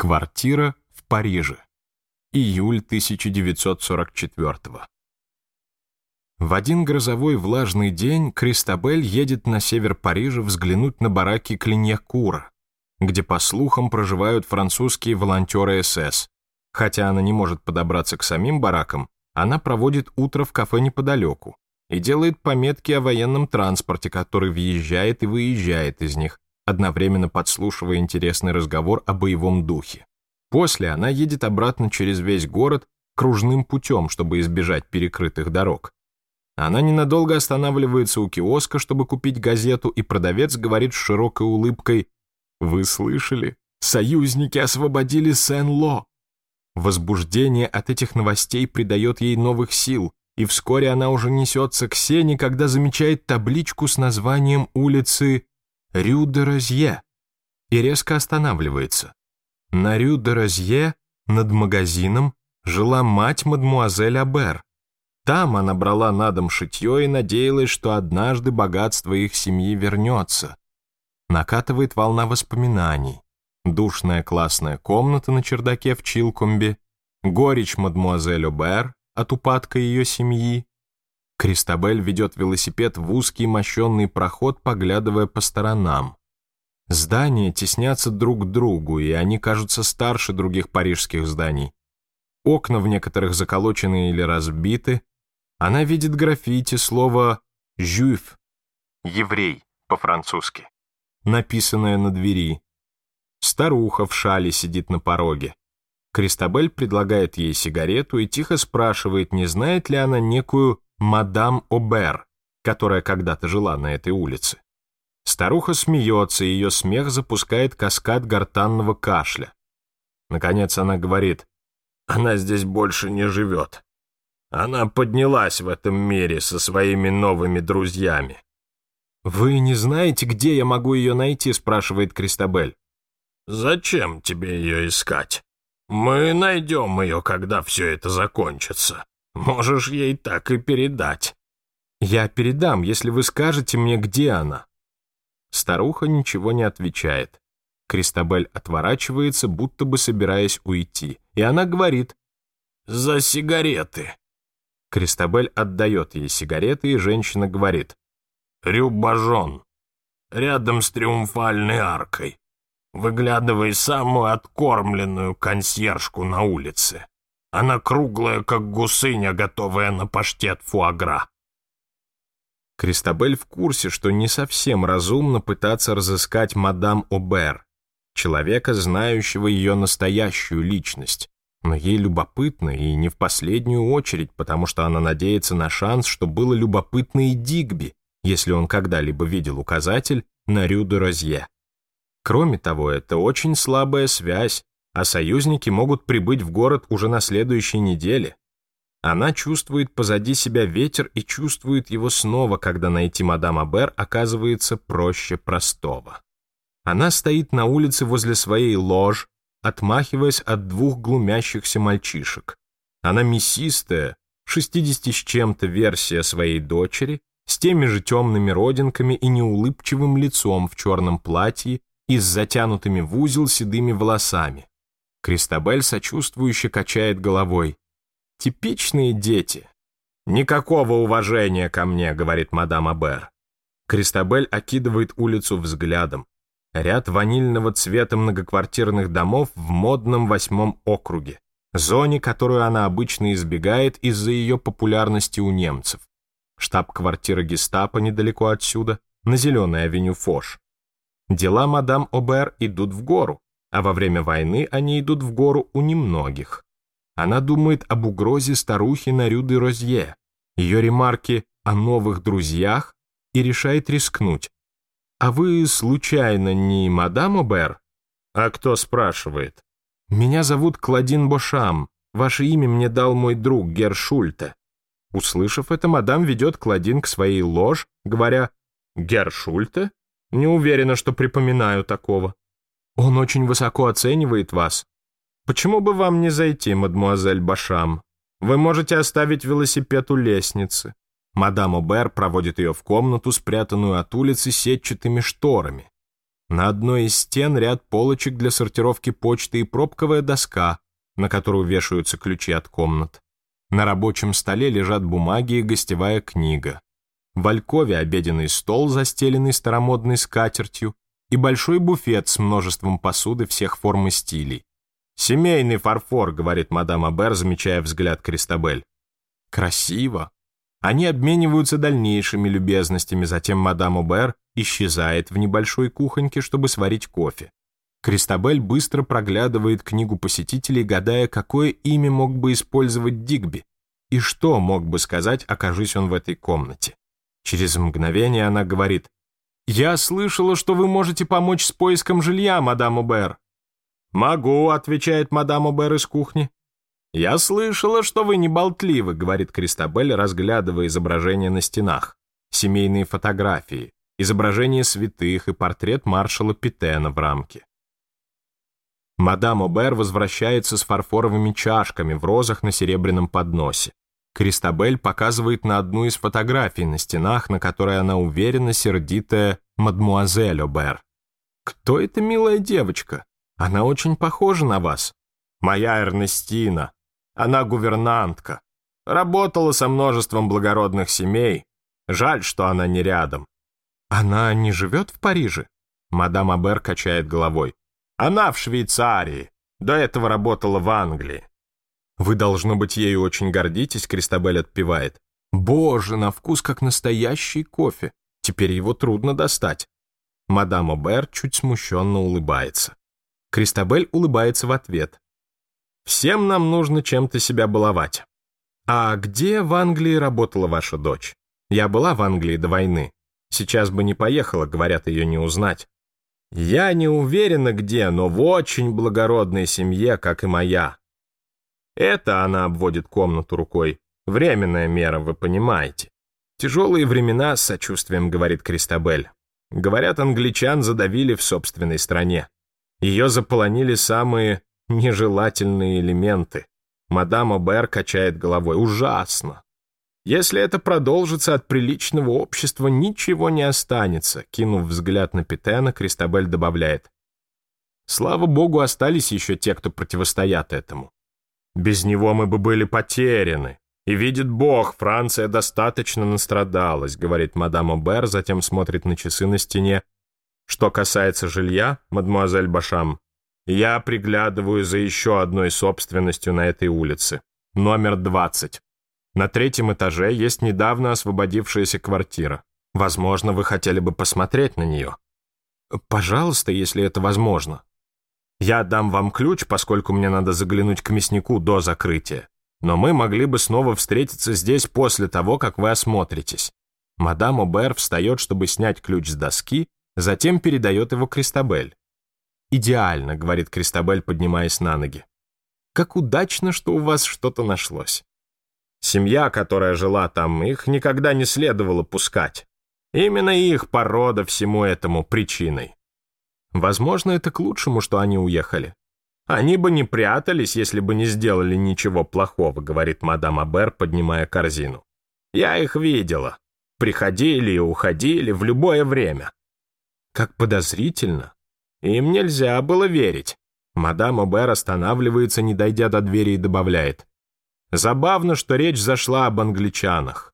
Квартира в Париже. Июль 1944 В один грозовой влажный день Кристабель едет на север Парижа взглянуть на бараки Клиньякура, где, по слухам, проживают французские волонтеры СС. Хотя она не может подобраться к самим баракам, она проводит утро в кафе неподалеку и делает пометки о военном транспорте, который въезжает и выезжает из них, одновременно подслушивая интересный разговор о боевом духе. После она едет обратно через весь город кружным путем, чтобы избежать перекрытых дорог. Она ненадолго останавливается у киоска, чтобы купить газету, и продавец говорит с широкой улыбкой «Вы слышали? Союзники освободили Сен-Ло!» Возбуждение от этих новостей придает ей новых сил, и вскоре она уже несется к Сене, когда замечает табличку с названием улицы Рю де Розье и резко останавливается. На Рю де Розье над магазином жила мать мадмуазель Абер. Там она брала на дом шитье и надеялась, что однажды богатство их семьи вернется. Накатывает волна воспоминаний. Душная классная комната на чердаке в Чилкомбе, горечь мадмуазель Обер от упадка ее семьи, Кристабель ведет велосипед в узкий мощенный проход, поглядывая по сторонам. Здания теснятся друг к другу, и они кажутся старше других парижских зданий. Окна в некоторых заколочены или разбиты. Она видит граффити слово «жюф» — «еврей» по-французски, написанное на двери. Старуха в шале сидит на пороге. Кристабель предлагает ей сигарету и тихо спрашивает, не знает ли она некую мадам Обер, которая когда-то жила на этой улице. Старуха смеется, и ее смех запускает каскад гортанного кашля. Наконец она говорит, «Она здесь больше не живет. Она поднялась в этом мире со своими новыми друзьями». «Вы не знаете, где я могу ее найти?» – спрашивает Кристабель. «Зачем тебе ее искать? Мы найдем ее, когда все это закончится». Можешь ей так и передать. Я передам, если вы скажете мне, где она. Старуха ничего не отвечает. Кристабель отворачивается, будто бы собираясь уйти, и она говорит «За сигареты». Кристабель отдает ей сигареты, и женщина говорит «Рюбажон, рядом с триумфальной аркой, выглядывай самую откормленную консьержку на улице». Она круглая, как гусыня, готовая на паштет фуагра. Кристабель в курсе, что не совсем разумно пытаться разыскать мадам Обер, человека, знающего ее настоящую личность, но ей любопытно, и не в последнюю очередь, потому что она надеется на шанс, что было любопытно и Дигби, если он когда-либо видел указатель на Рю-де-Розье. Кроме того, это очень слабая связь, а союзники могут прибыть в город уже на следующей неделе. Она чувствует позади себя ветер и чувствует его снова, когда найти мадам Абер оказывается проще простого. Она стоит на улице возле своей лож, отмахиваясь от двух глумящихся мальчишек. Она мясистая, 60 с чем-то версия своей дочери, с теми же темными родинками и неулыбчивым лицом в черном платье и с затянутыми в узел седыми волосами. Кристабель сочувствующе качает головой. «Типичные дети». «Никакого уважения ко мне», — говорит мадам Абер. Кристабель окидывает улицу взглядом. Ряд ванильного цвета многоквартирных домов в модном восьмом округе, зоне, которую она обычно избегает из-за ее популярности у немцев. Штаб-квартира гестапо недалеко отсюда, на зеленой авеню Фош. Дела мадам Обер идут в гору а во время войны они идут в гору у немногих. Она думает об угрозе старухи Нарю де Розье, ее ремарки о новых друзьях и решает рискнуть. «А вы, случайно, не мадам Обер?» «А кто спрашивает?» «Меня зовут Кладин Бошам. Ваше имя мне дал мой друг Гершульте. Услышав это, мадам ведет Кладин к своей ложь, говоря "Гершульте? Не уверена, что припоминаю такого. Он очень высоко оценивает вас. Почему бы вам не зайти, мадмуазель Башам? Вы можете оставить велосипед у лестницы. Мадам Обер проводит ее в комнату, спрятанную от улицы сетчатыми шторами. На одной из стен ряд полочек для сортировки почты и пробковая доска, на которую вешаются ключи от комнат. На рабочем столе лежат бумаги и гостевая книга. В Алькове обеденный стол, застеленный старомодной скатертью, и большой буфет с множеством посуды всех форм и стилей. «Семейный фарфор», — говорит мадам Абер, замечая взгляд Кристабель. «Красиво». Они обмениваются дальнейшими любезностями, затем мадам Абер исчезает в небольшой кухоньке, чтобы сварить кофе. Кристабель быстро проглядывает книгу посетителей, гадая, какое имя мог бы использовать Дигби и что мог бы сказать, окажись он в этой комнате. Через мгновение она говорит «Я слышала, что вы можете помочь с поиском жилья, мадам Убер». «Могу», — отвечает мадам Убер из кухни. «Я слышала, что вы не болтливы», — говорит Кристабель, разглядывая изображения на стенах, семейные фотографии, изображение святых и портрет маршала Питена в рамке. Мадам Обер возвращается с фарфоровыми чашками в розах на серебряном подносе. Кристабель показывает на одну из фотографий на стенах, на которой она уверенно сердитая э, мадмуазель Обер. «Кто эта милая девочка? Она очень похожа на вас. Моя Эрнестина. Она гувернантка. Работала со множеством благородных семей. Жаль, что она не рядом». «Она не живет в Париже?» Мадам Абер качает головой. «Она в Швейцарии. До этого работала в Англии. «Вы, должно быть, ею очень гордитесь», — Кристабель отпевает. «Боже, на вкус как настоящий кофе. Теперь его трудно достать». Мадам Обер чуть смущенно улыбается. Кристобель улыбается в ответ. «Всем нам нужно чем-то себя баловать». «А где в Англии работала ваша дочь? Я была в Англии до войны. Сейчас бы не поехала, говорят, ее не узнать». «Я не уверена, где, но в очень благородной семье, как и моя», это она обводит комнату рукой. Временная мера, вы понимаете. Тяжелые времена, с сочувствием говорит Кристабель. Говорят, англичан задавили в собственной стране. Ее заполонили самые нежелательные элементы. Мадама Бэр качает головой. Ужасно. Если это продолжится, от приличного общества ничего не останется. Кинув взгляд на Питена, Кристабель добавляет. Слава богу, остались еще те, кто противостоят этому. Без него мы бы были потеряны. И видит Бог, Франция достаточно настрадалась, говорит мадам Бер, затем смотрит на часы на стене. Что касается жилья, мадмуазель Башам, я приглядываю за еще одной собственностью на этой улице. Номер 20. На третьем этаже есть недавно освободившаяся квартира. Возможно, вы хотели бы посмотреть на нее. Пожалуйста, если это возможно. Я дам вам ключ, поскольку мне надо заглянуть к мяснику до закрытия. Но мы могли бы снова встретиться здесь после того, как вы осмотритесь. Мадам Обер встает, чтобы снять ключ с доски, затем передает его Кристабель. «Идеально», — говорит Кристабель, поднимаясь на ноги. «Как удачно, что у вас что-то нашлось». Семья, которая жила там, их никогда не следовало пускать. Именно их порода всему этому причиной. Возможно, это к лучшему, что они уехали. Они бы не прятались, если бы не сделали ничего плохого, говорит мадам Абер, поднимая корзину. Я их видела. Приходили и уходили в любое время. Как подозрительно. Им нельзя было верить. Мадам Абер останавливается, не дойдя до двери, и добавляет. Забавно, что речь зашла об англичанах.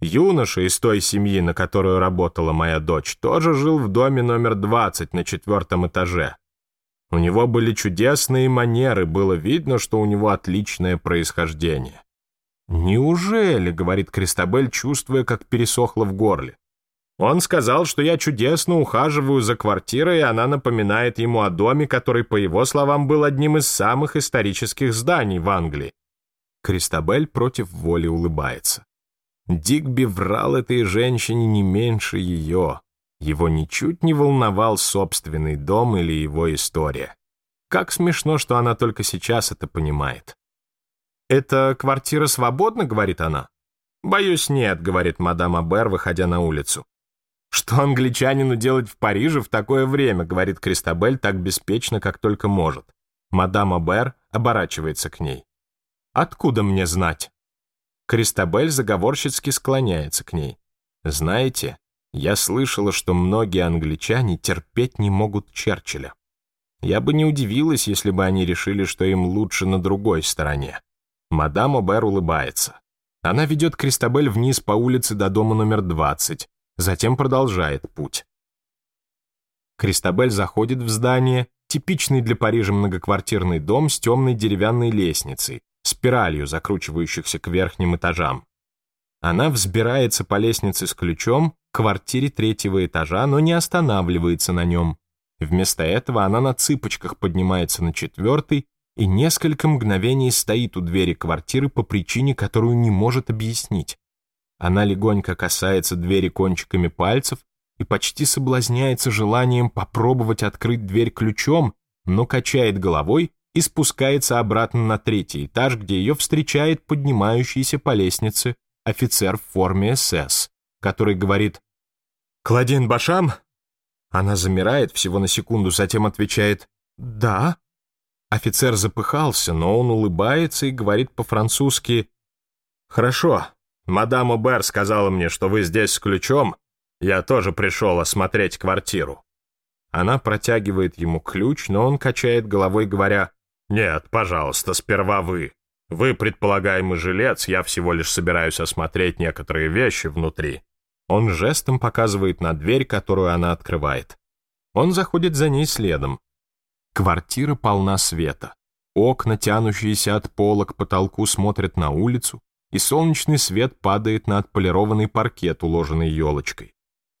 Юноша из той семьи, на которую работала моя дочь, тоже жил в доме номер 20 на четвертом этаже. У него были чудесные манеры, было видно, что у него отличное происхождение. «Неужели?» — говорит Кристабель, чувствуя, как пересохло в горле. Он сказал, что я чудесно ухаживаю за квартирой, и она напоминает ему о доме, который, по его словам, был одним из самых исторических зданий в Англии. Кристабель против воли улыбается. Дигби врал этой женщине не меньше ее. Его ничуть не волновал собственный дом или его история. Как смешно, что она только сейчас это понимает. «Эта квартира свободна?» — говорит она. «Боюсь, нет», — говорит мадам Абер, выходя на улицу. «Что англичанину делать в Париже в такое время?» — говорит Кристабель так беспечно, как только может. Мадам Абер оборачивается к ней. «Откуда мне знать?» Кристабель заговорщицки склоняется к ней. «Знаете, я слышала, что многие англичане терпеть не могут Черчилля. Я бы не удивилась, если бы они решили, что им лучше на другой стороне». Мадам Обер улыбается. Она ведет Кристабель вниз по улице до дома номер 20, затем продолжает путь. Кристабель заходит в здание, типичный для Парижа многоквартирный дом с темной деревянной лестницей, спиралью, закручивающихся к верхним этажам. Она взбирается по лестнице с ключом к квартире третьего этажа, но не останавливается на нем. Вместо этого она на цыпочках поднимается на четвертый и несколько мгновений стоит у двери квартиры по причине, которую не может объяснить. Она легонько касается двери кончиками пальцев и почти соблазняется желанием попробовать открыть дверь ключом, но качает головой и спускается обратно на третий этаж, где ее встречает поднимающийся по лестнице офицер в форме СС, который говорит «Кладин Башам?» Она замирает всего на секунду, затем отвечает «Да». Офицер запыхался, но он улыбается и говорит по-французски «Хорошо, мадам Обер сказала мне, что вы здесь с ключом, я тоже пришел осмотреть квартиру». Она протягивает ему ключ, но он качает головой, говоря «Нет, пожалуйста, сперва вы. Вы предполагаемый жилец, я всего лишь собираюсь осмотреть некоторые вещи внутри». Он жестом показывает на дверь, которую она открывает. Он заходит за ней следом. Квартира полна света. Окна, тянущиеся от пола к потолку, смотрят на улицу, и солнечный свет падает на отполированный паркет, уложенный елочкой.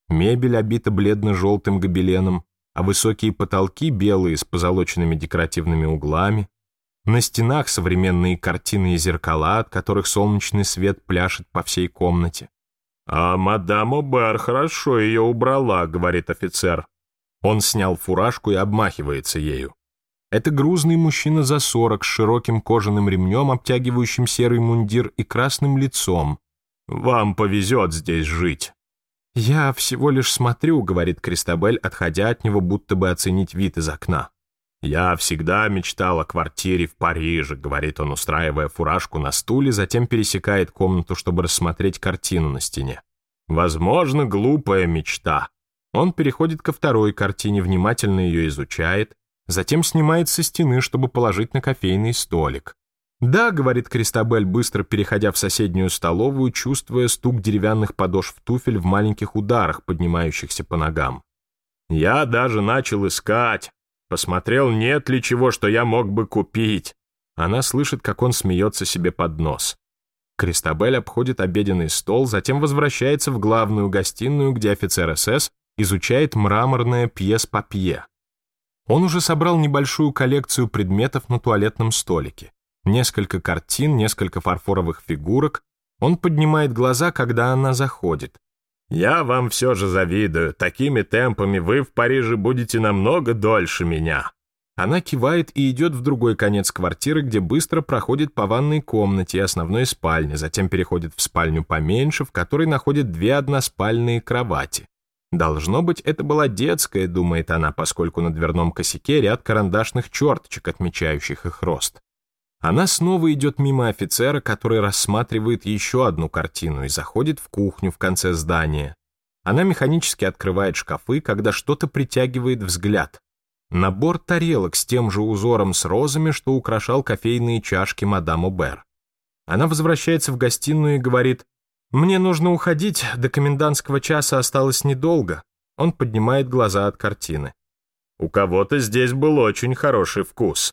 Мебель обита бледно-желтым гобеленом, а высокие потолки белые с позолоченными декоративными углами. На стенах современные картины и зеркала, от которых солнечный свет пляшет по всей комнате. «А мадам Обер хорошо ее убрала», — говорит офицер. Он снял фуражку и обмахивается ею. Это грузный мужчина за сорок с широким кожаным ремнем, обтягивающим серый мундир и красным лицом. «Вам повезет здесь жить». «Я всего лишь смотрю», — говорит Кристабель, отходя от него, будто бы оценить вид из окна. «Я всегда мечтал о квартире в Париже», — говорит он, устраивая фуражку на стуле, затем пересекает комнату, чтобы рассмотреть картину на стене. «Возможно, глупая мечта». Он переходит ко второй картине, внимательно ее изучает, затем снимает со стены, чтобы положить на кофейный столик. «Да», — говорит Кристабель, быстро переходя в соседнюю столовую, чувствуя стук деревянных подошв туфель в маленьких ударах, поднимающихся по ногам. «Я даже начал искать. Посмотрел, нет ли чего, что я мог бы купить». Она слышит, как он смеется себе под нос. Кристабель обходит обеденный стол, затем возвращается в главную гостиную, где офицер СС изучает мраморное пьес-папье. Он уже собрал небольшую коллекцию предметов на туалетном столике несколько картин, несколько фарфоровых фигурок. Он поднимает глаза, когда она заходит. «Я вам все же завидую. Такими темпами вы в Париже будете намного дольше меня». Она кивает и идет в другой конец квартиры, где быстро проходит по ванной комнате и основной спальне, затем переходит в спальню поменьше, в которой находит две односпальные кровати. Должно быть, это была детская, думает она, поскольку на дверном косяке ряд карандашных черточек, отмечающих их рост. Она снова идет мимо офицера, который рассматривает еще одну картину и заходит в кухню в конце здания. Она механически открывает шкафы, когда что-то притягивает взгляд. Набор тарелок с тем же узором с розами, что украшал кофейные чашки мадам Убер. Она возвращается в гостиную и говорит, «Мне нужно уходить, до комендантского часа осталось недолго». Он поднимает глаза от картины. «У кого-то здесь был очень хороший вкус»,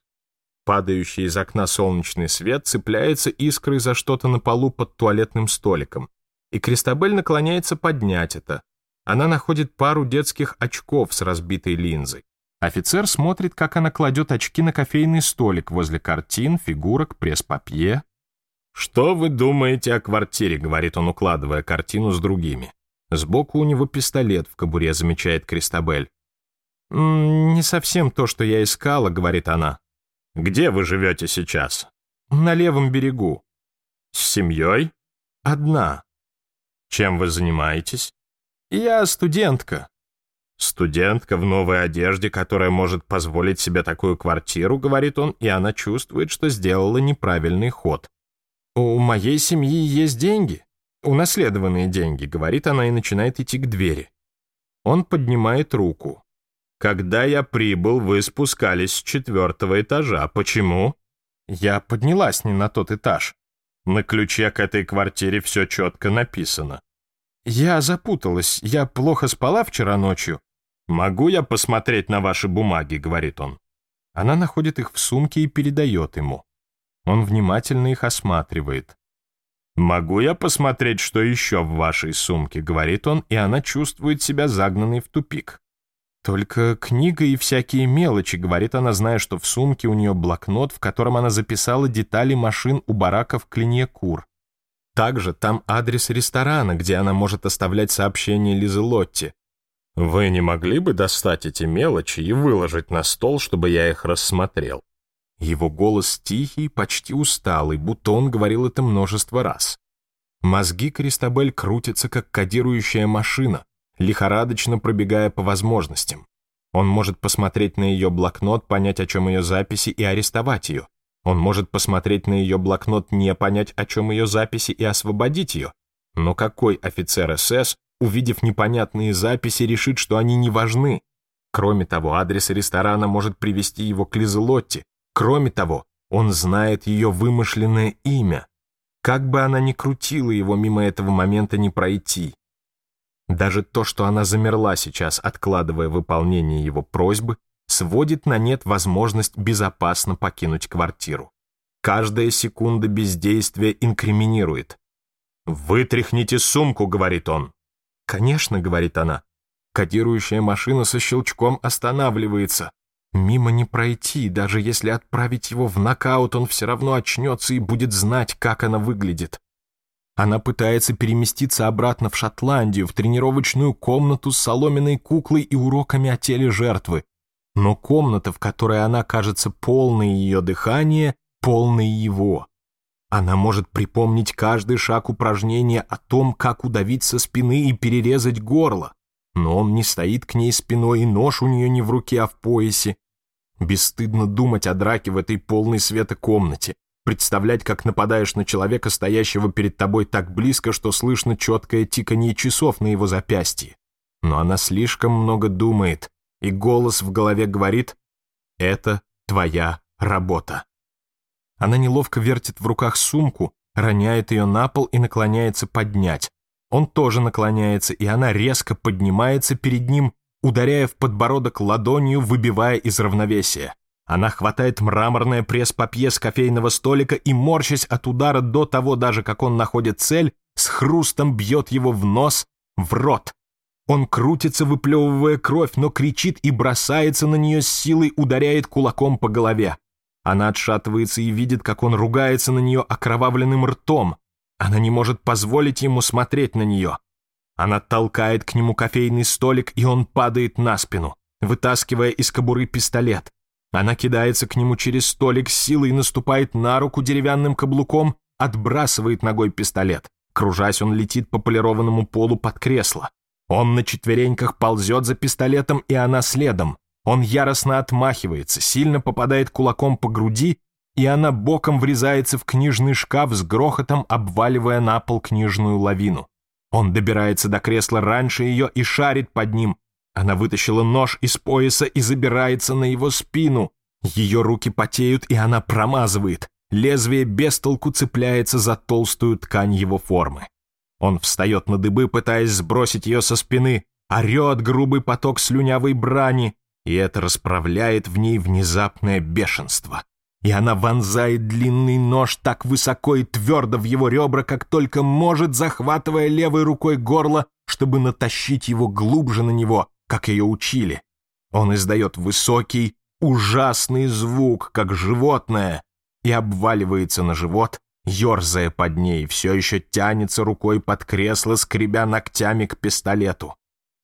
Падающий из окна солнечный свет цепляется искрой за что-то на полу под туалетным столиком, и Кристабель наклоняется поднять это. Она находит пару детских очков с разбитой линзой. Офицер смотрит, как она кладет очки на кофейный столик возле картин, фигурок, пресс-папье. «Что вы думаете о квартире?» — говорит он, укладывая картину с другими. Сбоку у него пистолет в кобуре, замечает Кристабель. «Не совсем то, что я искала», — говорит она. Где вы живете сейчас? На левом берегу. С семьей? Одна. Чем вы занимаетесь? Я студентка. Студентка в новой одежде, которая может позволить себе такую квартиру, говорит он, и она чувствует, что сделала неправильный ход. У моей семьи есть деньги. Унаследованные деньги, говорит она и начинает идти к двери. Он поднимает руку. Когда я прибыл, вы спускались с четвертого этажа. Почему? Я поднялась не на тот этаж. На ключе к этой квартире все четко написано. Я запуталась, я плохо спала вчера ночью. Могу я посмотреть на ваши бумаги, говорит он. Она находит их в сумке и передает ему. Он внимательно их осматривает. «Могу я посмотреть, что еще в вашей сумке?» — говорит он, и она чувствует себя загнанной в тупик. Только книга и всякие мелочи, говорит она, зная, что в сумке у нее блокнот, в котором она записала детали машин у барака в клине Кур. Также там адрес ресторана, где она может оставлять сообщение Лизы Лотти. Вы не могли бы достать эти мелочи и выложить на стол, чтобы я их рассмотрел? Его голос тихий, почти усталый, будто он говорил это множество раз. Мозги Кристабель крутятся, как кодирующая машина лихорадочно пробегая по возможностям. Он может посмотреть на ее блокнот, понять, о чем ее записи, и арестовать ее. Он может посмотреть на ее блокнот, не понять, о чем ее записи, и освободить ее. Но какой офицер СС, увидев непонятные записи, решит, что они не важны? Кроме того, адрес ресторана может привести его к Лизелотте. Кроме того, он знает ее вымышленное имя. Как бы она ни крутила его, мимо этого момента не пройти. Даже то, что она замерла сейчас, откладывая выполнение его просьбы, сводит на нет возможность безопасно покинуть квартиру. Каждая секунда бездействия инкриминирует. «Вытряхните сумку», — говорит он. «Конечно», — говорит она. Кодирующая машина со щелчком останавливается. Мимо не пройти, даже если отправить его в нокаут, он все равно очнется и будет знать, как она выглядит. Она пытается переместиться обратно в Шотландию, в тренировочную комнату с соломенной куклой и уроками о теле жертвы. Но комната, в которой она кажется полной ее дыхания, полной его. Она может припомнить каждый шаг упражнения о том, как удавить со спины и перерезать горло. Но он не стоит к ней спиной, и нож у нее не в руке, а в поясе. Бесстыдно думать о драке в этой полной света комнате. Представлять, как нападаешь на человека, стоящего перед тобой так близко, что слышно четкое тиканье часов на его запястье. Но она слишком много думает, и голос в голове говорит «Это твоя работа». Она неловко вертит в руках сумку, роняет ее на пол и наклоняется поднять. Он тоже наклоняется, и она резко поднимается перед ним, ударяя в подбородок ладонью, выбивая из равновесия. Она хватает мраморная пресс-папье с кофейного столика и, морщась от удара до того даже, как он находит цель, с хрустом бьет его в нос, в рот. Он крутится, выплевывая кровь, но кричит и бросается на нее с силой, ударяет кулаком по голове. Она отшатывается и видит, как он ругается на нее окровавленным ртом. Она не может позволить ему смотреть на нее. Она толкает к нему кофейный столик, и он падает на спину, вытаскивая из кобуры пистолет. Она кидается к нему через столик силой, наступает на руку деревянным каблуком, отбрасывает ногой пистолет. Кружась, он летит по полированному полу под кресло. Он на четвереньках ползет за пистолетом, и она следом. Он яростно отмахивается, сильно попадает кулаком по груди, и она боком врезается в книжный шкаф с грохотом, обваливая на пол книжную лавину. Он добирается до кресла раньше ее и шарит под ним, она вытащила нож из пояса и забирается на его спину. Ее руки потеют, и она промазывает. Лезвие без толку цепляется за толстую ткань его формы. Он встает на дыбы, пытаясь сбросить ее со спины, орет грубый поток слюнявой брани, и это расправляет в ней внезапное бешенство. И она вонзает длинный нож так высоко и твердо в его ребра, как только может, захватывая левой рукой горло, чтобы натащить его глубже на него, как ее учили. Он издает высокий, ужасный звук, как животное, и обваливается на живот, ерзая под ней, все еще тянется рукой под кресло, скребя ногтями к пистолету.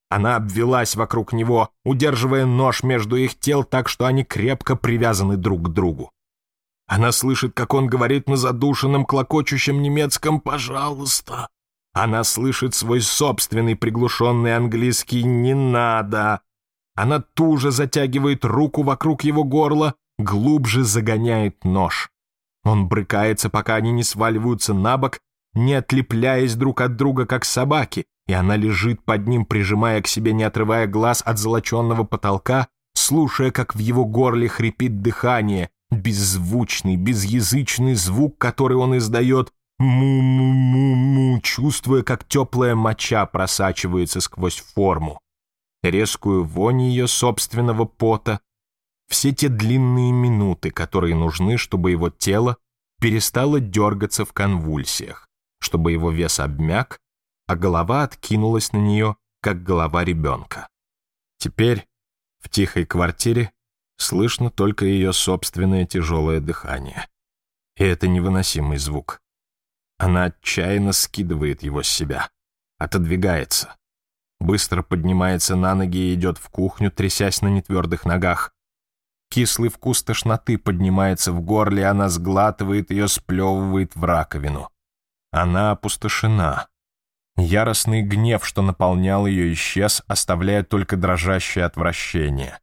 Она обвелась вокруг него, удерживая нож между их тел так, что они крепко привязаны друг к другу. Она слышит, как он говорит на задушенном, клокочущем немецком «пожалуйста», она слышит свой собственный приглушенный английский «не надо». Она туже затягивает руку вокруг его горла, глубже загоняет нож. Он брыкается, пока они не сваливаются на бок, не отлепляясь друг от друга, как собаки, и она лежит под ним, прижимая к себе, не отрывая глаз от золоченного потолка, слушая, как в его горле хрипит дыхание, беззвучный, безязычный звук, который он издает, му-му-му-му, чувствуя, как теплая моча просачивается сквозь форму, резкую вонь ее собственного пота, все те длинные минуты, которые нужны, чтобы его тело перестало дергаться в конвульсиях, чтобы его вес обмяк, а голова откинулась на нее, как голова ребенка. Теперь в тихой квартире слышно только ее собственное тяжелое дыхание. И это невыносимый звук. Она отчаянно скидывает его с себя, отодвигается. Быстро поднимается на ноги и идет в кухню, трясясь на нетвердых ногах. Кислый вкус тошноты поднимается в горле, она сглатывает ее, сплевывает в раковину. Она опустошена. Яростный гнев, что наполнял ее, исчез, оставляя только дрожащее отвращение.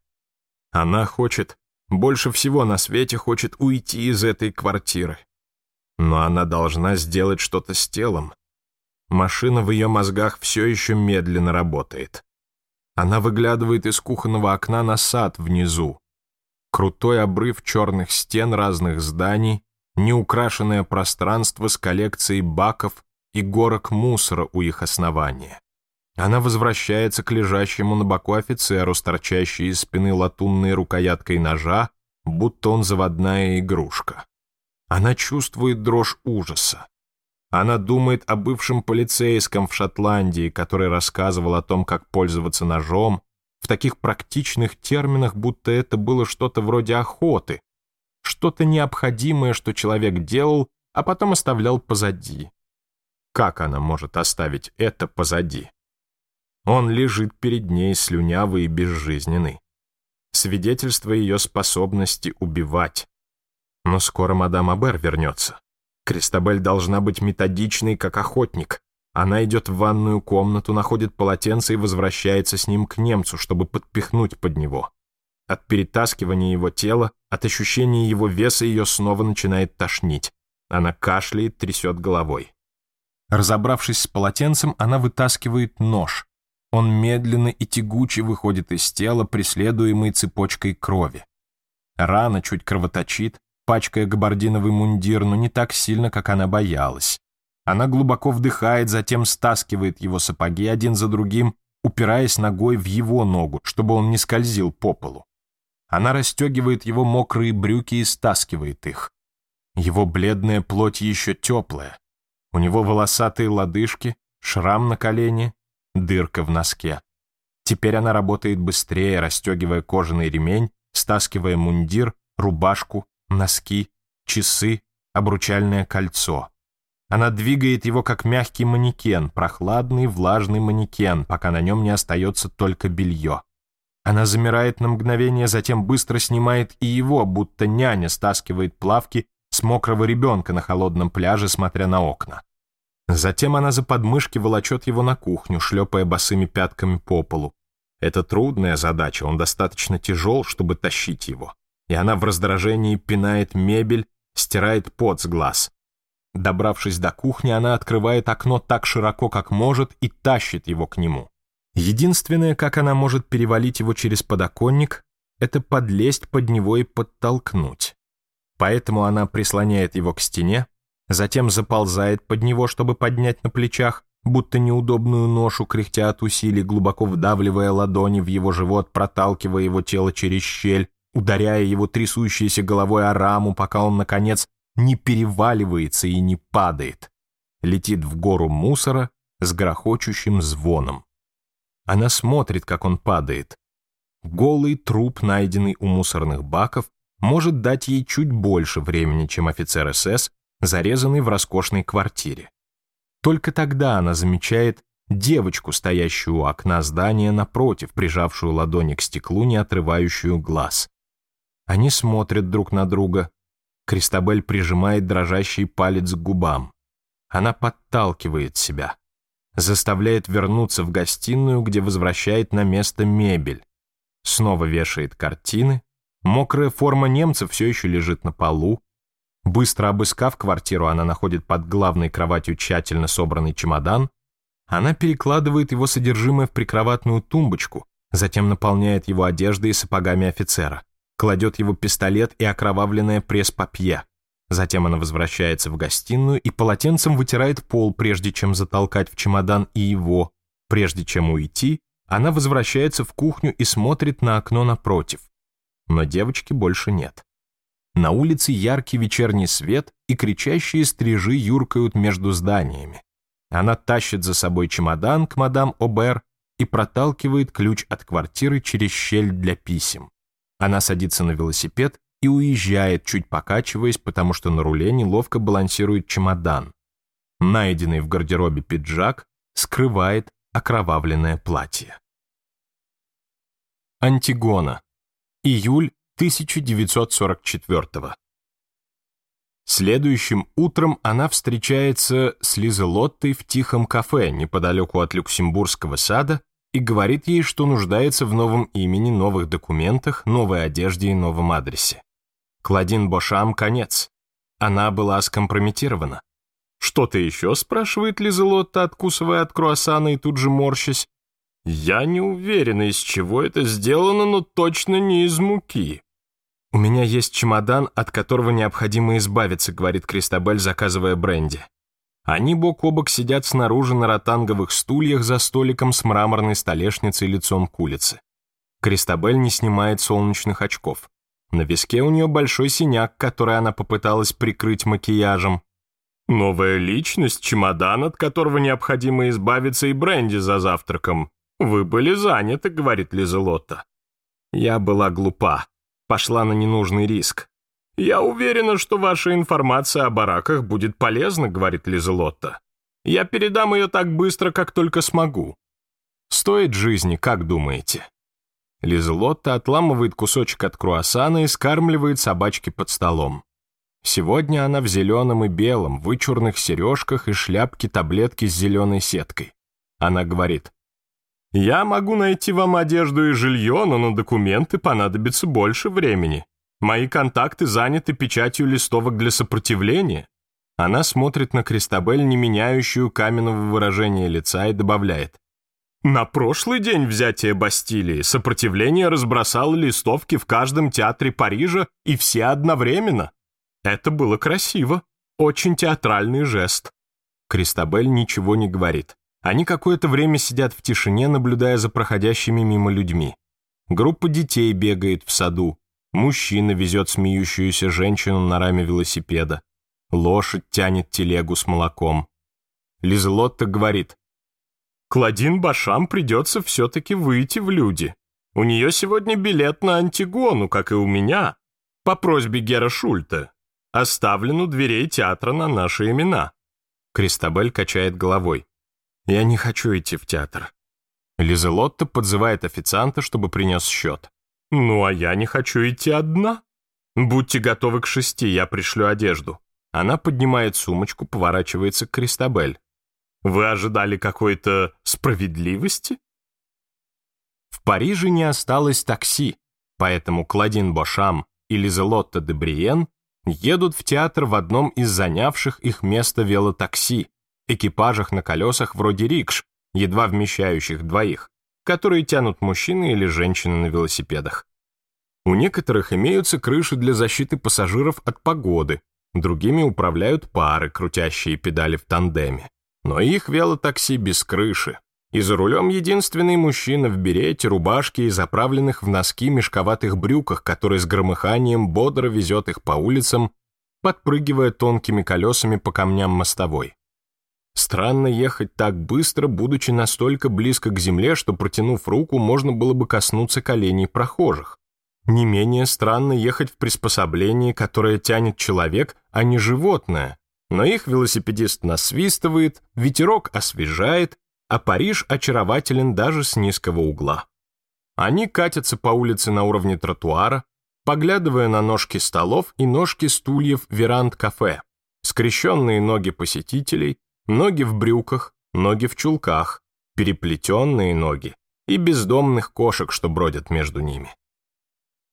Она хочет, больше всего на свете хочет уйти из этой квартиры но она должна сделать что-то с телом. Машина в ее мозгах все еще медленно работает. Она выглядывает из кухонного окна на сад внизу. Крутой обрыв черных стен разных зданий, неукрашенное пространство с коллекцией баков и горок мусора у их основания. Она возвращается к лежащему на боку офицеру торчащей из спины латунной рукояткой ножа, будто он заводная игрушка. Она чувствует дрожь ужаса. Она думает о бывшем полицейском в Шотландии, который рассказывал о том, как пользоваться ножом, в таких практичных терминах, будто это было что-то вроде охоты, что-то необходимое, что человек делал, а потом оставлял позади. Как она может оставить это позади? Он лежит перед ней слюнявый и безжизненный. Свидетельство ее способности убивать, но скоро мадам Абер вернется. Кристабель должна быть методичной, как охотник. Она идет в ванную комнату, находит полотенце и возвращается с ним к немцу, чтобы подпихнуть под него. От перетаскивания его тела, от ощущения его веса ее снова начинает тошнить. Она кашляет, трясет головой. Разобравшись с полотенцем, она вытаскивает нож. Он медленно и тягуче выходит из тела, преследуемый цепочкой крови. Рана чуть кровоточит, пачкая габардиновый мундир, но не так сильно, как она боялась. Она глубоко вдыхает, затем стаскивает его сапоги один за другим, упираясь ногой в его ногу, чтобы он не скользил по полу. Она расстегивает его мокрые брюки и стаскивает их. Его бледная плоть еще теплая. У него волосатые лодыжки, шрам на колене, дырка в носке. Теперь она работает быстрее, расстегивая кожаный ремень, стаскивая мундир, рубашку носки, часы, обручальное кольцо. Она двигает его как мягкий манекен, прохладный, влажный манекен, пока на нем не остается только белье. Она замирает на мгновение, затем быстро снимает и его, будто няня стаскивает плавки с мокрого ребенка на холодном пляже, смотря на окна. Затем она за подмышки волочет его на кухню, шлепая босыми пятками по полу. Это трудная задача, он достаточно тяжел, чтобы тащить его и она в раздражении пинает мебель, стирает пот с глаз. Добравшись до кухни, она открывает окно так широко, как может, и тащит его к нему. Единственное, как она может перевалить его через подоконник, это подлезть под него и подтолкнуть. Поэтому она прислоняет его к стене, затем заползает под него, чтобы поднять на плечах, будто неудобную ношу, кряхтя от усилий, глубоко вдавливая ладони в его живот, проталкивая его тело через щель, ударяя его трясущейся головой о раму, пока он, наконец, не переваливается и не падает. Летит в гору мусора с грохочущим звоном. Она смотрит, как он падает. Голый труп, найденный у мусорных баков, может дать ей чуть больше времени, чем офицер СС, зарезанный в роскошной квартире. Только тогда она замечает девочку, стоящую у окна здания напротив, прижавшую ладони к стеклу, не отрывающую глаз. Они смотрят друг на друга. Кристабель прижимает дрожащий палец к губам. Она подталкивает себя. Заставляет вернуться в гостиную, где возвращает на место мебель. Снова вешает картины. Мокрая форма немца все еще лежит на полу. Быстро обыскав квартиру, она находит под главной кроватью тщательно собранный чемодан. Она перекладывает его содержимое в прикроватную тумбочку, затем наполняет его одеждой и сапогами офицера кладет его пистолет и окровавленное пресс-папье. Затем она возвращается в гостиную и полотенцем вытирает пол, прежде чем затолкать в чемодан и его. Прежде чем уйти, она возвращается в кухню и смотрит на окно напротив. Но девочки больше нет. На улице яркий вечерний свет, и кричащие стрижи юркают между зданиями. Она тащит за собой чемодан к мадам Обер и проталкивает ключ от квартиры через щель для писем. Она садится на велосипед и уезжает, чуть покачиваясь, потому что на руле неловко балансирует чемодан. Найденный в гардеробе пиджак скрывает окровавленное платье. Антигона. Июль 1944 -го. Следующим утром она встречается с Лизелоттой в тихом кафе неподалеку от Люксембургского сада и говорит ей, что нуждается в новом имени, новых документах, новой одежде и новом адресе. Кладин Бошам конец. Она была скомпрометирована. «Что-то еще?» – спрашивает Лизелотта, откусывая от круассана и тут же морщась. «Я не уверена, из чего это сделано, но точно не из муки». «У меня есть чемодан, от которого необходимо избавиться», – говорит Кристабель, заказывая бренди. Они бок о бок сидят снаружи на ротанговых стульях за столиком с мраморной столешницей лицом к улице. Кристабель не снимает солнечных очков. На виске у нее большой синяк, который она попыталась прикрыть макияжем. Новая личность, чемодан, от которого необходимо избавиться, и бренди за завтраком. Вы были заняты, говорит Лизелотта. Я была глупа. Пошла на ненужный риск. «Я уверена, что ваша информация о бараках будет полезна», — говорит Лизелотта. «Я передам ее так быстро, как только смогу». «Стоит жизни, как думаете?» Лизелотта отламывает кусочек от круассана и скармливает собачке под столом. Сегодня она в зеленом и белом, в вычурных сережках и шляпке таблетки с зеленой сеткой. Она говорит, «Я могу найти вам одежду и жилье, но на документы понадобится больше времени. Мои контакты заняты печатью листовок для сопротивления. Она смотрит на Кристабель, не меняющую каменного выражения лица, и добавляет. На прошлый день взятия Бастилии сопротивление разбросало листовки в каждом театре Парижа и все одновременно. Это было красиво. Очень театральный жест. Кристабель ничего не говорит. Они какое-то время сидят в тишине, наблюдая за проходящими мимо людьми. Группа детей бегает в саду, Мужчина везет смеющуюся женщину на раме велосипеда. Лошадь тянет телегу с молоком. Лизелотта говорит, «Кладин Башам придется все-таки выйти в люди. У нее сегодня билет на Антигону, как и у меня, по просьбе Гера Шульта. Оставлен у дверей театра на наши имена». Кристабель качает головой. «Я не хочу идти в театр». Лизелотта подзывает официанта, чтобы принес счет. «Ну, а я не хочу идти одна. Будьте готовы к шести, я пришлю одежду». Она поднимает сумочку, поворачивается к Кристабель. «Вы ожидали какой-то справедливости?» В Париже не осталось такси, поэтому Кладин Бошам и Лизелотта де Бриен едут в театр в одном из занявших их место велотакси, экипажах на колесах вроде рикш, едва вмещающих двоих которые тянут мужчины или женщины на велосипедах. У некоторых имеются крыши для защиты пассажиров от погоды, другими управляют пары, крутящие педали в тандеме. Но их велотакси без крыши. И за рулем единственный мужчина в берете, рубашке и заправленных в носки мешковатых брюках, который с громыханием бодро везет их по улицам, подпрыгивая тонкими колесами по камням мостовой. Странно ехать так быстро, будучи настолько близко к земле, что, протянув руку, можно было бы коснуться коленей прохожих. Не менее странно ехать в приспособлении, которое тянет человек, а не животное. Но их велосипедист насвистывает, ветерок освежает, а Париж очарователен даже с низкого угла. Они катятся по улице на уровне тротуара, поглядывая на ножки столов и ножки стульев веранд кафе, скрещенные ноги посетителей, ноги в брюках, ноги в чулках, переплетенные ноги и бездомных кошек, что бродят между ними.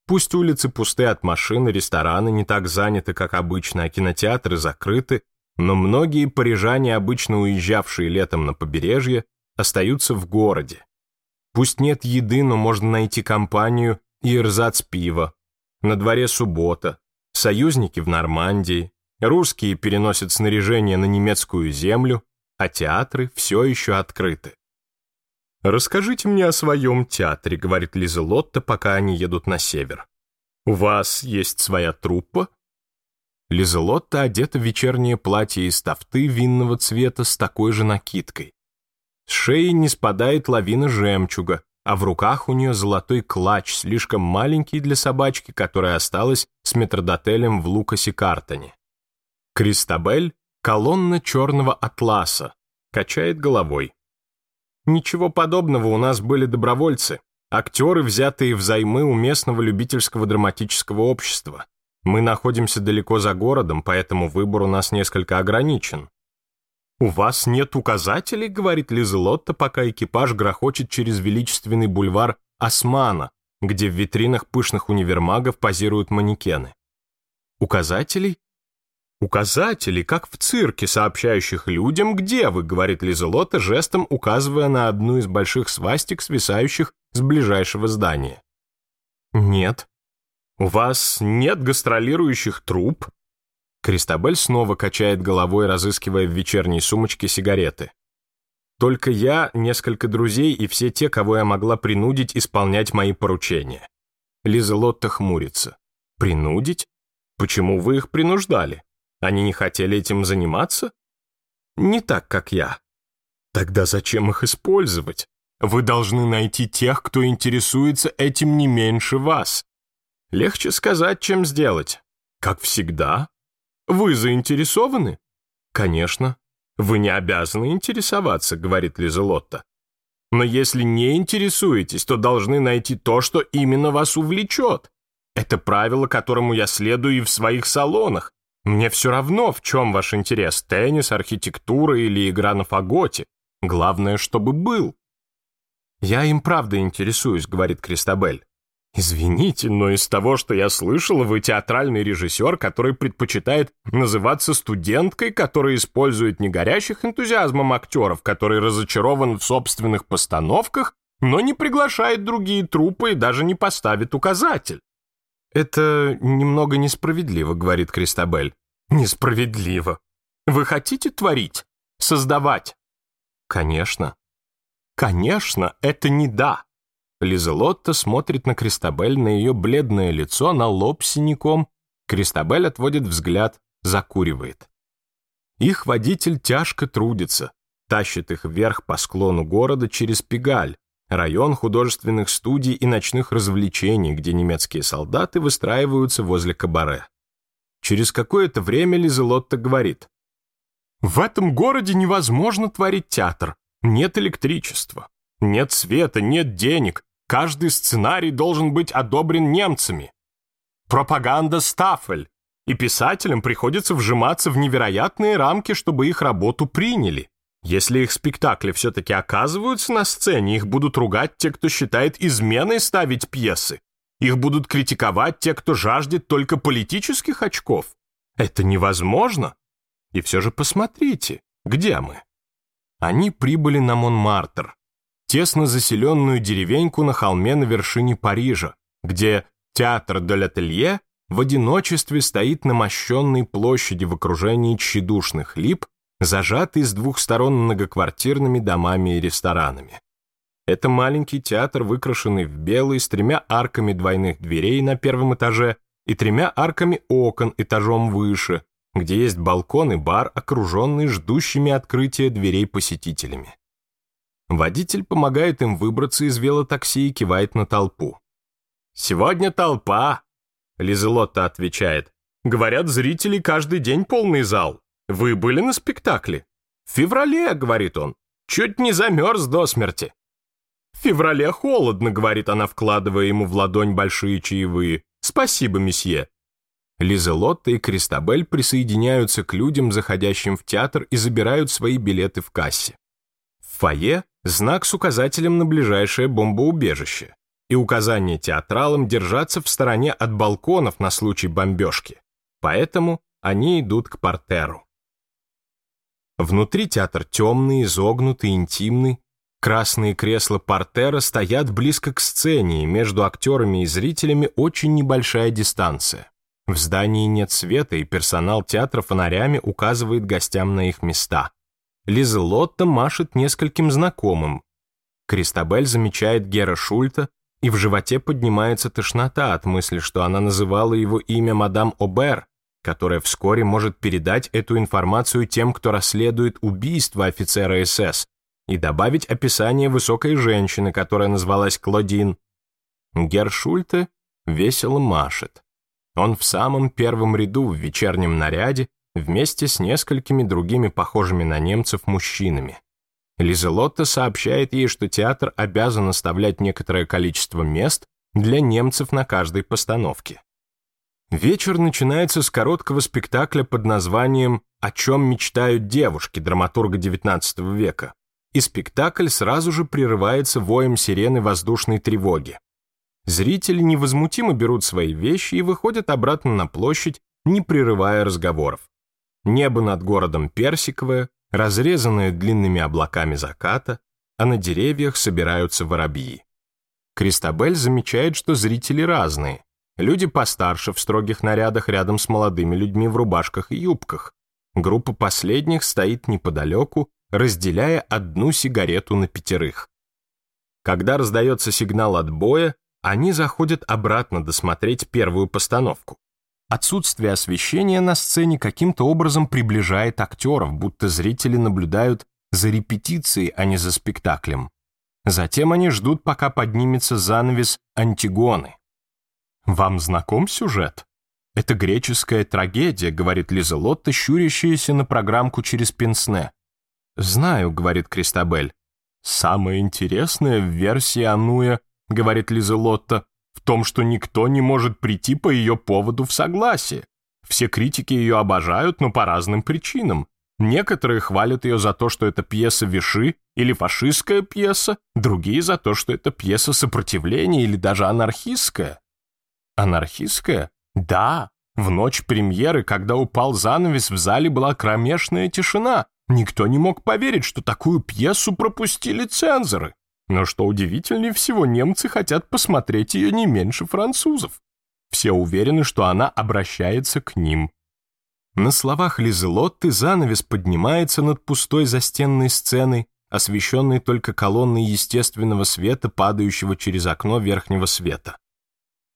Пусть улицы пусты от машин, рестораны не так заняты, как обычно, а кинотеатры закрыты, но многие парижане, обычно уезжавшие летом на побережье, остаются в городе. Пусть нет еды, но можно найти компанию и рзац пива. На дворе суббота, союзники в Нормандии, Русские переносят снаряжение на немецкую землю, а театры все еще открыты. «Расскажите мне о своем театре», — говорит Лиза Лотта, пока они едут на север. «У вас есть своя труппа?» Лиза Лотта одета в вечернее платье из тафты винного цвета с такой же накидкой. С шеи не спадает лавина жемчуга, а в руках у нее золотой клатч, слишком маленький для собачки, которая осталась с метродотелем в Лукасе-Картоне. Кристабель — колонна черного атласа, качает головой. Ничего подобного у нас были добровольцы, актеры, взятые взаймы у местного любительского драматического общества. Мы находимся далеко за городом, поэтому выбор у нас несколько ограничен. «У вас нет указателей», — говорит Лизелотта, пока экипаж грохочет через величественный бульвар Османа, где в витринах пышных универмагов позируют манекены. «Указателей?» «Указатели, как в цирке, сообщающих людям, где вы», — говорит Лизелота, жестом указывая на одну из больших свастик, свисающих с ближайшего здания. «Нет». «У вас нет гастролирующих труб?» Кристабель снова качает головой, разыскивая в вечерней сумочке сигареты. «Только я, несколько друзей и все те, кого я могла принудить исполнять мои поручения». Лиза хмурится. «Принудить? Почему вы их принуждали?» Они не хотели этим заниматься? Не так, как я. Тогда зачем их использовать? Вы должны найти тех, кто интересуется этим не меньше вас. Легче сказать, чем сделать. Как всегда. Вы заинтересованы? Конечно. Вы не обязаны интересоваться, говорит Лизелотта. Но если не интересуетесь, то должны найти то, что именно вас увлечет. Это правило, которому я следую и в своих салонах. Мне все равно, в чем ваш интерес, теннис, архитектура или игра на фаготе. Главное, чтобы был. Я им правда интересуюсь, говорит Кристабель. Извините, но из того, что я слышала, вы театральный режиссер, который предпочитает называться студенткой, которая использует не горящих энтузиазмом актеров, который разочарован в собственных постановках, но не приглашает другие трупы и даже не поставит указатель. «Это немного несправедливо», — говорит Кристабель. Несправедливо. Вы хотите творить? Создавать? Конечно. Конечно, это не да. Лизелотта смотрит на Кристабель, на ее бледное лицо, на лоб синяком. Кристабель отводит взгляд, закуривает. Их водитель тяжко трудится, тащит их вверх по склону города через Пегаль, район художественных студий и ночных развлечений, где немецкие солдаты выстраиваются возле кабаре. Через какое-то время Лизелотта говорит. «В этом городе невозможно творить театр. Нет электричества, нет света, нет денег. Каждый сценарий должен быть одобрен немцами. Пропаганда Стаффель. И писателям приходится вжиматься в невероятные рамки, чтобы их работу приняли. Если их спектакли все-таки оказываются на сцене, их будут ругать те, кто считает изменой ставить пьесы. Их будут критиковать те, кто жаждет только политических очков. Это невозможно. И все же посмотрите, где мы? Они прибыли на Монмартр, тесно заселенную деревеньку на холме на вершине Парижа, где театр-долятелье в одиночестве стоит на мощенной площади в окружении тщедушных лип, зажатый с двух сторон многоквартирными домами и ресторанами. Это маленький театр, выкрашенный в белый, с тремя арками двойных дверей на первом этаже и тремя арками окон этажом выше, где есть балкон и бар, окруженный ждущими открытия дверей посетителями. Водитель помогает им выбраться из велотакси и кивает на толпу. «Сегодня толпа!» — Лизелотта отвечает. «Говорят, зрители каждый день полный зал. Вы были на спектакле?» «В феврале», — говорит он. «Чуть не замерз до смерти». В феврале холодно», — говорит она, вкладывая ему в ладонь большие чаевые. «Спасибо, месье». Лиза и Кристабель присоединяются к людям, заходящим в театр, и забирают свои билеты в кассе. В фойе — знак с указателем на ближайшее бомбоубежище и указание театралам держаться в стороне от балконов на случай бомбежки. Поэтому они идут к портеру. Внутри театр темный, изогнутый, интимный, Красные кресла портера стоят близко к сцене, и между актерами и зрителями очень небольшая дистанция. В здании нет света, и персонал театра фонарями указывает гостям на их места. Лиза Лотта машет нескольким знакомым. Кристабель замечает Гера Шульта, и в животе поднимается тошнота от мысли, что она называла его имя мадам Обер, которая вскоре может передать эту информацию тем, кто расследует убийство офицера СС, и добавить описание высокой женщины, которая назвалась Клодин. Гершульте весело машет. Он в самом первом ряду в вечернем наряде вместе с несколькими другими похожими на немцев мужчинами. Лизелотта сообщает ей, что театр обязан оставлять некоторое количество мест для немцев на каждой постановке. Вечер начинается с короткого спектакля под названием «О чем мечтают девушки» драматурга XIX века и спектакль сразу же прерывается воем сирены воздушной тревоги. Зрители невозмутимо берут свои вещи и выходят обратно на площадь, не прерывая разговоров. Небо над городом персиковое, разрезанное длинными облаками заката, а на деревьях собираются воробьи. Кристабель замечает, что зрители разные. Люди постарше в строгих нарядах рядом с молодыми людьми в рубашках и юбках. Группа последних стоит неподалеку разделяя одну сигарету на пятерых. Когда раздается сигнал отбоя, они заходят обратно досмотреть первую постановку. Отсутствие освещения на сцене каким-то образом приближает актеров, будто зрители наблюдают за репетицией, а не за спектаклем. Затем они ждут, пока поднимется занавес «Антигоны». Вам знаком сюжет? Это греческая трагедия, говорит Лиза Лотта, щурящаяся на программку через пенсне. «Знаю», — говорит Кристабель. «Самое интересное в версии Ануя, — говорит Лизелотта, — в том, что никто не может прийти по ее поводу в согласие. Все критики ее обожают, но по разным причинам. Некоторые хвалят ее за то, что это пьеса Виши или фашистская пьеса, другие за то, что это пьеса сопротивления или даже анархистская. Анархистская? Да. В ночь премьеры, когда упал занавес, в зале была кромешная тишина. Никто не мог поверить, что такую пьесу пропустили цензоры. Но что удивительнее всего, немцы хотят посмотреть ее не меньше французов. Все уверены, что она обращается к ним. На словах Лизелотты занавес поднимается над пустой застенной сценой, освещенной только колонной естественного света, падающего через окно верхнего света.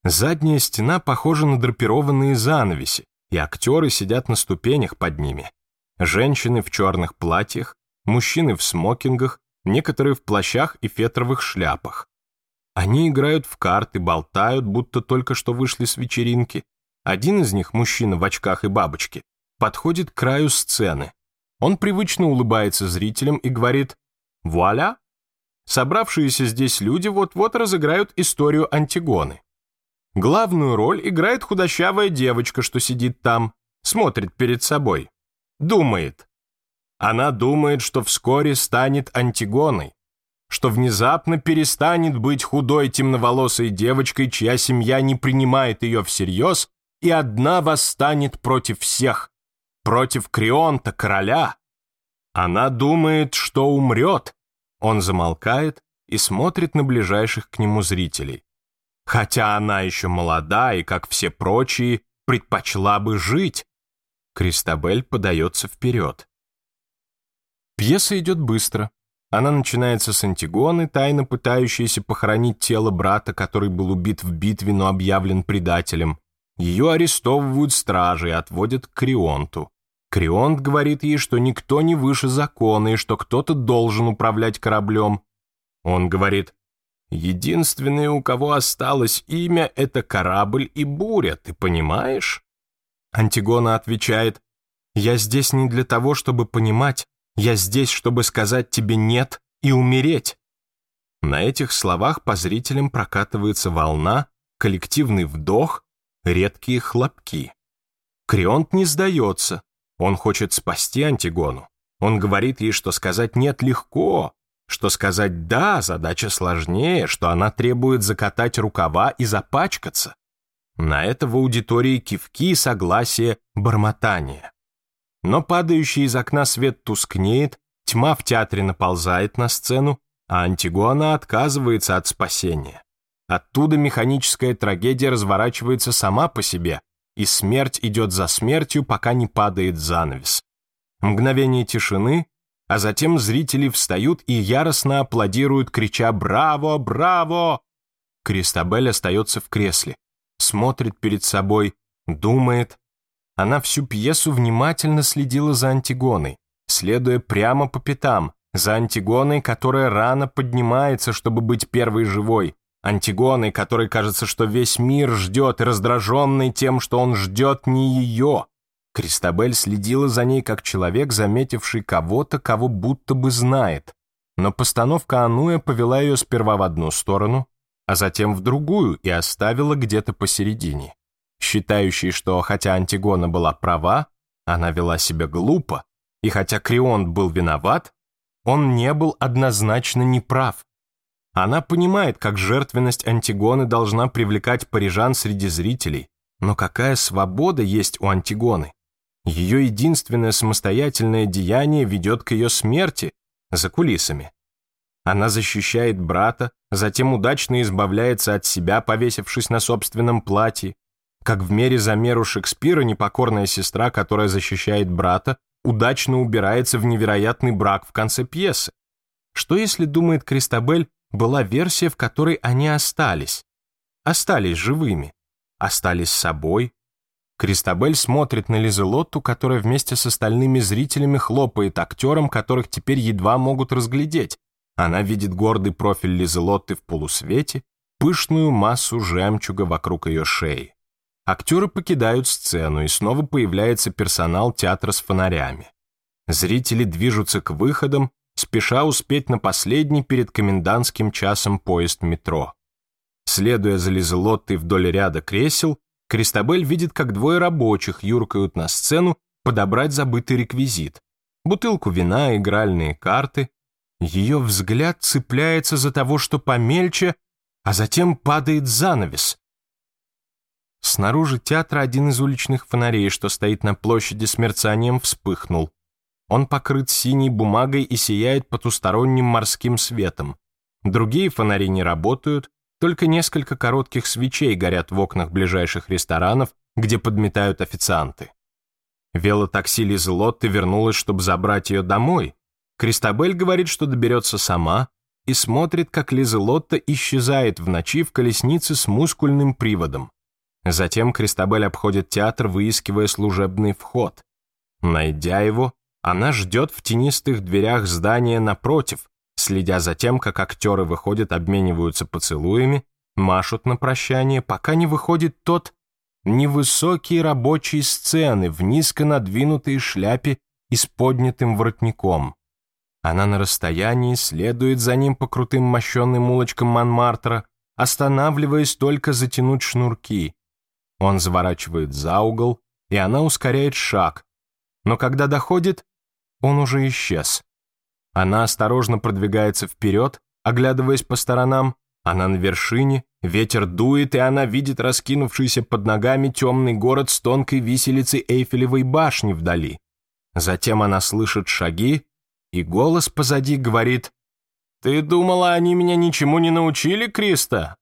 Задняя стена похожа на драпированные занавеси, и актеры сидят на ступенях под ними женщины в черных платьях, мужчины в смокингах, некоторые в плащах и фетровых шляпах. Они играют в карты, болтают, будто только что вышли с вечеринки. Один из них, мужчина в очках и бабочке, подходит к краю сцены. Он привычно улыбается зрителям и говорит «Вуаля!». Собравшиеся здесь люди вот-вот разыграют историю Антигоны. Главную роль играет худощавая девочка, что сидит там, смотрит перед собой. Думает. Она думает, что вскоре станет Антигоной, что внезапно перестанет быть худой темноволосой девочкой, чья семья не принимает ее всерьез, и одна восстанет против всех, против Крионта, короля. Она думает, что умрет. Он замолкает и смотрит на ближайших к нему зрителей. Хотя она еще молода и, как все прочие, предпочла бы жить, Кристабель подается вперед. Пьеса идет быстро. Она начинается с Антигоны, тайно пытающейся похоронить тело брата, который был убит в битве, но объявлен предателем. Ее арестовывают стражи и отводят к Крионту. Крионт говорит ей, что никто не выше закона и что кто-то должен управлять кораблем. Он говорит, «Единственное, у кого осталось имя, это корабль и буря, ты понимаешь?» Антигона отвечает, «Я здесь не для того, чтобы понимать, я здесь, чтобы сказать тебе «нет» и умереть». На этих словах по зрителям прокатывается волна, коллективный вдох, редкие хлопки. Крионт не сдается, он хочет спасти Антигону. Он говорит ей, что сказать «нет» легко, что сказать «да» задача сложнее, что она требует закатать рукава и запачкаться. На это в аудитории кивки, согласие, бормотание. Но падающий из окна свет тускнеет, тьма в театре наползает на сцену, а Антигуана отказывается от спасения. Оттуда механическая трагедия разворачивается сама по себе, и смерть идет за смертью, пока не падает занавес. Мгновение тишины, а затем зрители встают и яростно аплодируют, крича «Браво! Браво!». Кристабель остается в кресле смотрит перед собой, думает. Она всю пьесу внимательно следила за Антигоной, следуя прямо по пятам, за Антигоной, которая рано поднимается, чтобы быть первой живой, Антигоной, которой кажется, что весь мир ждет, раздраженный тем, что он ждет не ее. Кристабель следила за ней как человек, заметивший кого-то, кого будто бы знает. Но постановка Ануя повела ее сперва в одну сторону, а затем в другую и оставила где-то посередине. Считающий, что хотя Антигона была права, она вела себя глупо, и хотя Крионт был виноват, он не был однозначно неправ. Она понимает, как жертвенность Антигоны должна привлекать парижан среди зрителей, но какая свобода есть у Антигоны? Ее единственное самостоятельное деяние ведет к ее смерти за кулисами. Она защищает брата, затем удачно избавляется от себя, повесившись на собственном платье, как в мере за меру Шекспира непокорная сестра, которая защищает брата, удачно убирается в невероятный брак в конце пьесы. Что если, думает Кристабель, была версия, в которой они остались? Остались живыми, остались собой. Кристабель смотрит на Лизелотту, которая вместе с остальными зрителями хлопает актерам, которых теперь едва могут разглядеть. Она видит гордый профиль Лизелотты в полусвете, пышную массу жемчуга вокруг ее шеи. Актеры покидают сцену, и снова появляется персонал театра с фонарями. Зрители движутся к выходам, спеша успеть на последний перед комендантским часом поезд метро. Следуя за Лизелоттой вдоль ряда кресел, Кристабель видит, как двое рабочих юркают на сцену подобрать забытый реквизит. Бутылку вина, игральные карты, ее взгляд цепляется за того, что помельче, а затем падает занавес. Снаружи театра один из уличных фонарей, что стоит на площади с мерцанием, вспыхнул. Он покрыт синей бумагой и сияет потусторонним морским светом. Другие фонари не работают, только несколько коротких свечей горят в окнах ближайших ресторанов, где подметают официанты. Велотакси Лизелотты вернулась, чтобы забрать ее домой, Кристабель говорит, что доберется сама, и смотрит, как Лизелотта исчезает в ночи в колеснице с мускульным приводом. Затем Кристабель обходит театр, выискивая служебный вход. Найдя его, она ждет в тенистых дверях здания напротив, следя за тем, как актеры выходят, обмениваются поцелуями, машут на прощание, пока не выходит тот невысокий рабочий сцены в низко надвинутой шляпе и с поднятым воротником. Она на расстоянии следует за ним по крутым мощенным улочкам Манмартра, останавливаясь только затянуть шнурки. Он заворачивает за угол, и она ускоряет шаг. Но когда доходит, он уже исчез. Она осторожно продвигается вперед, оглядываясь по сторонам. Она на вершине, ветер дует, и она видит раскинувшийся под ногами темный город с тонкой виселицей Эйфелевой башни вдали. Затем она слышит шаги, и голос позади говорит «Ты думала, они меня ничему не научили, Криста?»